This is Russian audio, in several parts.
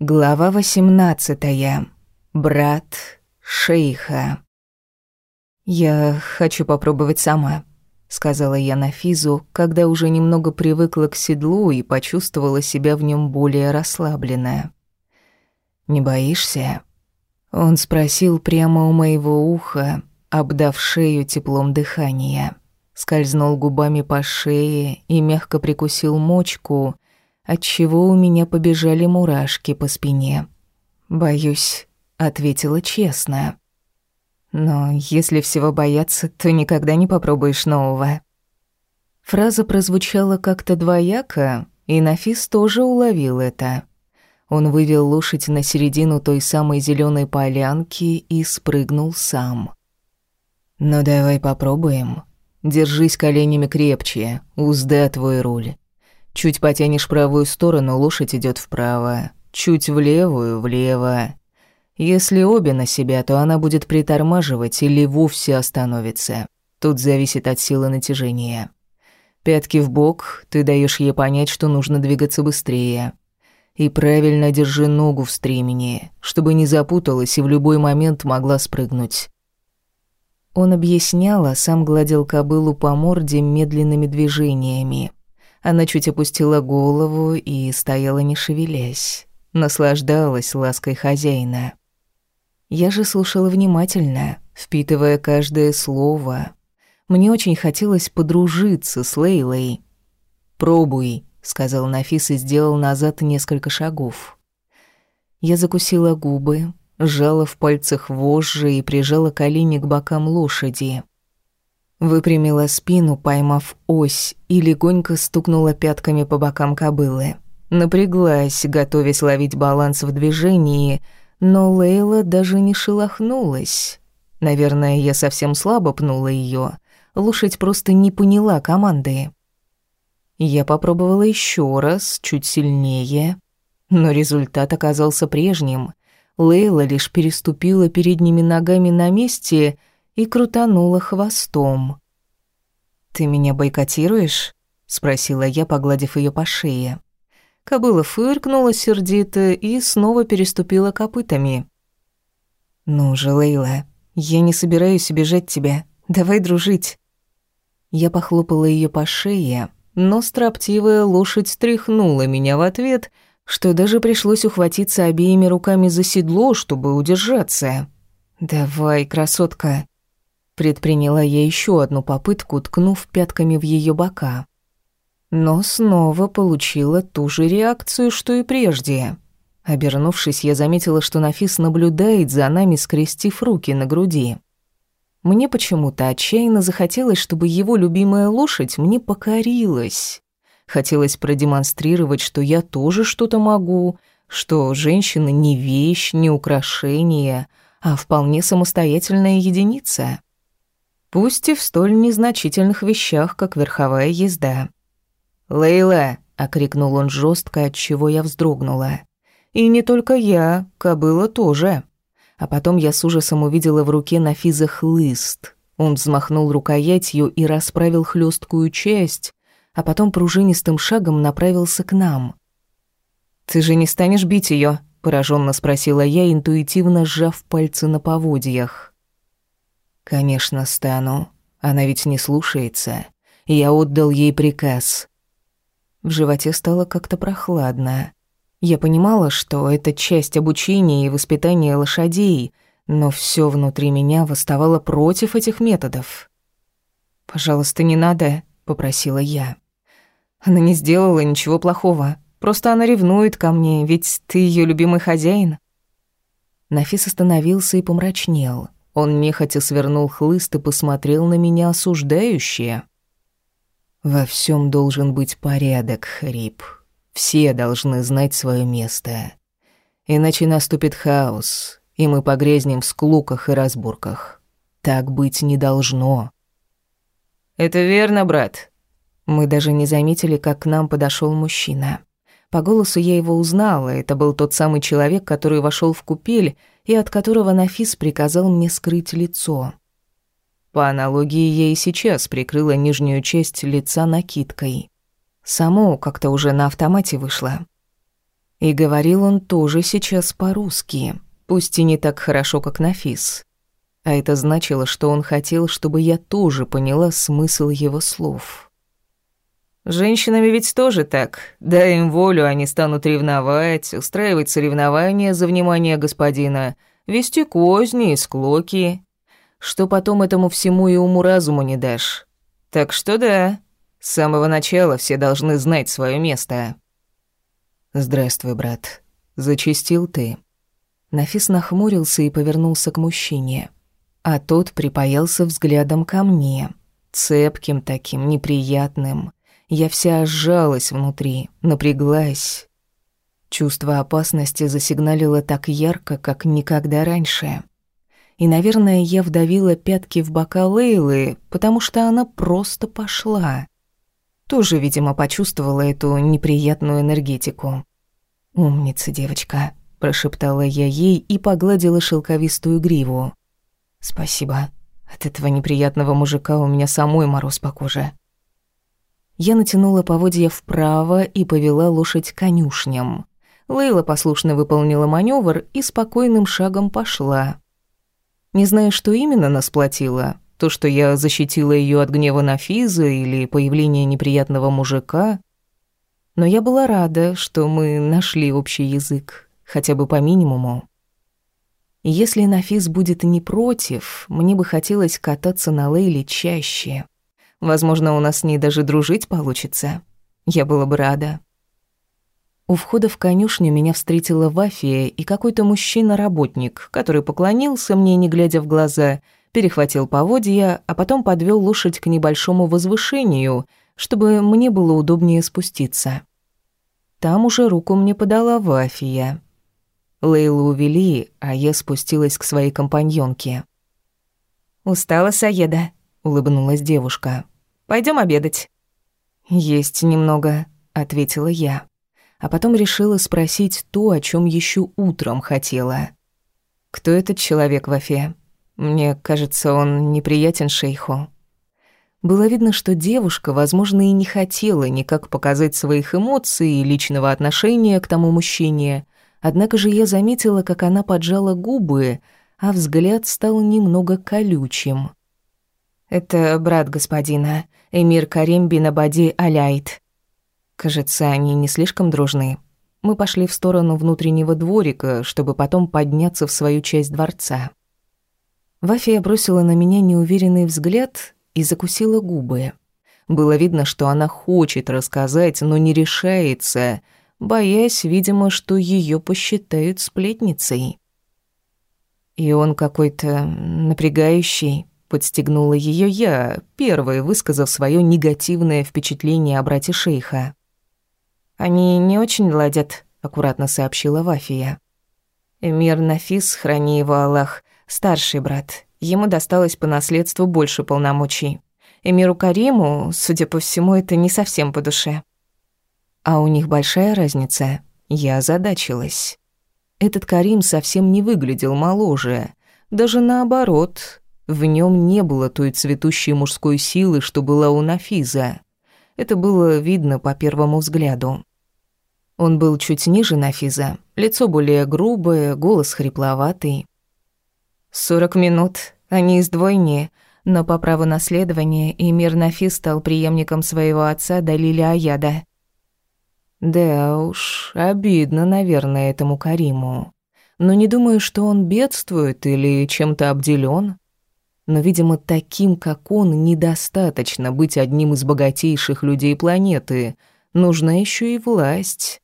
Глава 18. Брат шейха. Я хочу попробовать сама, сказала я Нафизу, когда уже немного привыкла к седлу и почувствовала себя в нем более расслабленная. Не боишься? Он спросил прямо у моего уха, обдав шею теплом дыхания. Скользнул губами по шее и мягко прикусил мочку, отчего у меня побежали мурашки по спине. «Боюсь», — ответила честно. «Но если всего бояться, то никогда не попробуешь нового». Фраза прозвучала как-то двояко, и Нафис тоже уловил это. Он вывел лошадь на середину той самой зеленой полянки и спрыгнул сам. «Ну давай попробуем. Держись коленями крепче, узда твой руль. Чуть потянешь правую сторону, лошадь идет вправо. Чуть в левую — влево. Если обе на себя, то она будет притормаживать или вовсе остановится. Тут зависит от силы натяжения. Пятки в бок, ты даешь ей понять, что нужно двигаться быстрее. И правильно держи ногу в стремени, чтобы не запуталась и в любой момент могла спрыгнуть. Он объяснял, а сам гладил кобылу по морде медленными движениями. Она чуть опустила голову и стояла не шевелясь, наслаждалась лаской хозяина. Я же слушала внимательно, впитывая каждое слово. Мне очень хотелось подружиться с Лейлой. «Пробуй», — сказал Нафис и сделал назад несколько шагов. Я закусила губы, сжала в пальцах вожжи и прижала колени к бокам лошади. Выпрямила спину, поймав ось, и легонько стукнула пятками по бокам кобылы. Напряглась, готовясь ловить баланс в движении, но Лейла даже не шелохнулась. Наверное, я совсем слабо пнула ее. Лошадь просто не поняла команды. Я попробовала еще раз, чуть сильнее, но результат оказался прежним. Лейла лишь переступила передними ногами на месте — и крутанула хвостом. «Ты меня бойкотируешь?» — спросила я, погладив ее по шее. Кобыла фыркнула сердито и снова переступила копытами. «Ну же, Лейла, я не собираюсь обижать тебя. Давай дружить». Я похлопала ее по шее, но строптивая лошадь тряхнула меня в ответ, что даже пришлось ухватиться обеими руками за седло, чтобы удержаться. «Давай, красотка, Предприняла я еще одну попытку, ткнув пятками в ее бока. Но снова получила ту же реакцию, что и прежде. Обернувшись, я заметила, что Нафис наблюдает за нами, скрестив руки на груди. Мне почему-то отчаянно захотелось, чтобы его любимая лошадь мне покорилась. Хотелось продемонстрировать, что я тоже что-то могу, что женщина не вещь, не украшение, а вполне самостоятельная единица пусть и в столь незначительных вещах, как верховая езда. «Лейла!» — окрикнул он жестко, от чего я вздрогнула. «И не только я, кобыла тоже». А потом я с ужасом увидела в руке Нафиза хлыст. Он взмахнул рукоятью и расправил хлесткую часть, а потом пружинистым шагом направился к нам. «Ты же не станешь бить ее? пораженно спросила я, интуитивно сжав пальцы на поводьях. «Конечно, стану. Она ведь не слушается. Я отдал ей приказ». В животе стало как-то прохладно. Я понимала, что это часть обучения и воспитания лошадей, но все внутри меня восставало против этих методов. «Пожалуйста, не надо», — попросила я. «Она не сделала ничего плохого. Просто она ревнует ко мне, ведь ты ее любимый хозяин». Нафис остановился и помрачнел. Он нехотя свернул хлыст и посмотрел на меня осуждающе. «Во всем должен быть порядок, Хрип. Все должны знать свое место. Иначе наступит хаос, и мы погрязнем в склуках и разборках. Так быть не должно». «Это верно, брат». Мы даже не заметили, как к нам подошел мужчина. По голосу я его узнала, это был тот самый человек, который вошел в купель и от которого Нафис приказал мне скрыть лицо. По аналогии, я и сейчас прикрыла нижнюю часть лица накидкой. Само как-то уже на автомате вышло. И говорил он тоже сейчас по-русски, пусть и не так хорошо, как Нафис. А это значило, что он хотел, чтобы я тоже поняла смысл его слов. Женщинами ведь тоже так. Дай им волю, они станут ревновать, устраивать соревнования за внимание господина, вести козни и склоки. Что потом этому всему и уму-разуму не дашь. Так что да, с самого начала все должны знать свое место. «Здравствуй, брат. Зачистил ты?» Нафис нахмурился и повернулся к мужчине. А тот припаялся взглядом ко мне. Цепким таким, неприятным. Я вся сжалась внутри, напряглась. Чувство опасности засигналило так ярко, как никогда раньше. И, наверное, я вдавила пятки в бока Лейлы, потому что она просто пошла. Тоже, видимо, почувствовала эту неприятную энергетику. «Умница, девочка», – прошептала я ей и погладила шелковистую гриву. «Спасибо. От этого неприятного мужика у меня самой мороз по коже». Я натянула поводья вправо и повела лошадь конюшням. Лейла послушно выполнила маневр и спокойным шагом пошла. Не знаю, что именно нас платило, то, что я защитила ее от гнева Нафиза или появления неприятного мужика. Но я была рада, что мы нашли общий язык, хотя бы по минимуму. Если Нафиз будет не против, мне бы хотелось кататься на Лейле чаще. Возможно, у нас с ней даже дружить получится. Я была бы рада. У входа в конюшню меня встретила Вафия и какой-то мужчина-работник, который поклонился мне, не глядя в глаза, перехватил поводья, а потом подвел лошадь к небольшому возвышению, чтобы мне было удобнее спуститься. Там уже руку мне подала Вафия. Лейлу увели, а я спустилась к своей компаньонке. «Устала, Саеда», — улыбнулась девушка. Пойдем обедать». «Есть немного», — ответила я. А потом решила спросить то, о чем еще утром хотела. «Кто этот человек в Афе?» Мне кажется, он неприятен шейху. Было видно, что девушка, возможно, и не хотела никак показать своих эмоций и личного отношения к тому мужчине, однако же я заметила, как она поджала губы, а взгляд стал немного колючим. «Это брат господина, эмир Карим бин Абади Аляйт». Кажется, они не слишком дружны. Мы пошли в сторону внутреннего дворика, чтобы потом подняться в свою часть дворца. Вафия бросила на меня неуверенный взгляд и закусила губы. Было видно, что она хочет рассказать, но не решается, боясь, видимо, что ее посчитают сплетницей. И он какой-то напрягающий, подстегнула ее я, первой высказав свое негативное впечатление о брате шейха. «Они не очень ладят», — аккуратно сообщила Вафия. «Эмир Нафис, храни его Аллах, Старший брат. Ему досталось по наследству больше полномочий. Эмиру Кариму, судя по всему, это не совсем по душе. А у них большая разница. Я озадачилась. Этот Карим совсем не выглядел моложе. Даже наоборот. В нем не было той цветущей мужской силы, что была у Нафиза. Это было видно по первому взгляду. Он был чуть ниже Нафиза, лицо более грубое, голос хрипловатый. Сорок минут, они из двойни, но по праву наследования Эмир Нафис стал преемником своего отца Далиля Аяда. Да уж, обидно, наверное, этому Кариму. Но не думаю, что он бедствует или чем-то обделен. Но, видимо, таким, как он, недостаточно быть одним из богатейших людей планеты. Нужна еще и власть.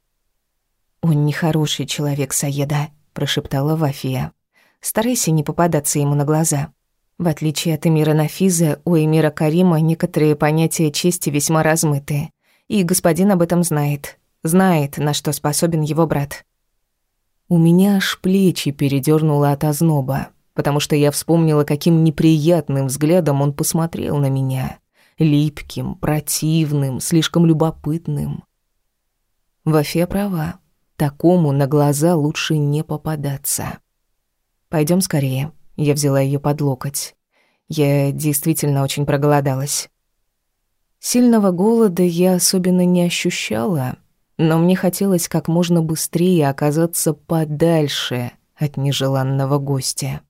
«Он нехороший человек, Саеда», — прошептала Вафия. Старайся не попадаться ему на глаза. В отличие от Эмира Нафиза, у Эмира Карима некоторые понятия чести весьма размыты. И господин об этом знает. Знает, на что способен его брат. У меня аж плечи передёрнуло от озноба, потому что я вспомнила, каким неприятным взглядом он посмотрел на меня. Липким, противным, слишком любопытным. Вафе права. Такому на глаза лучше не попадаться. Пойдем скорее. Я взяла ее под локоть. Я действительно очень проголодалась. Сильного голода я особенно не ощущала, но мне хотелось как можно быстрее оказаться подальше от нежеланного гостя.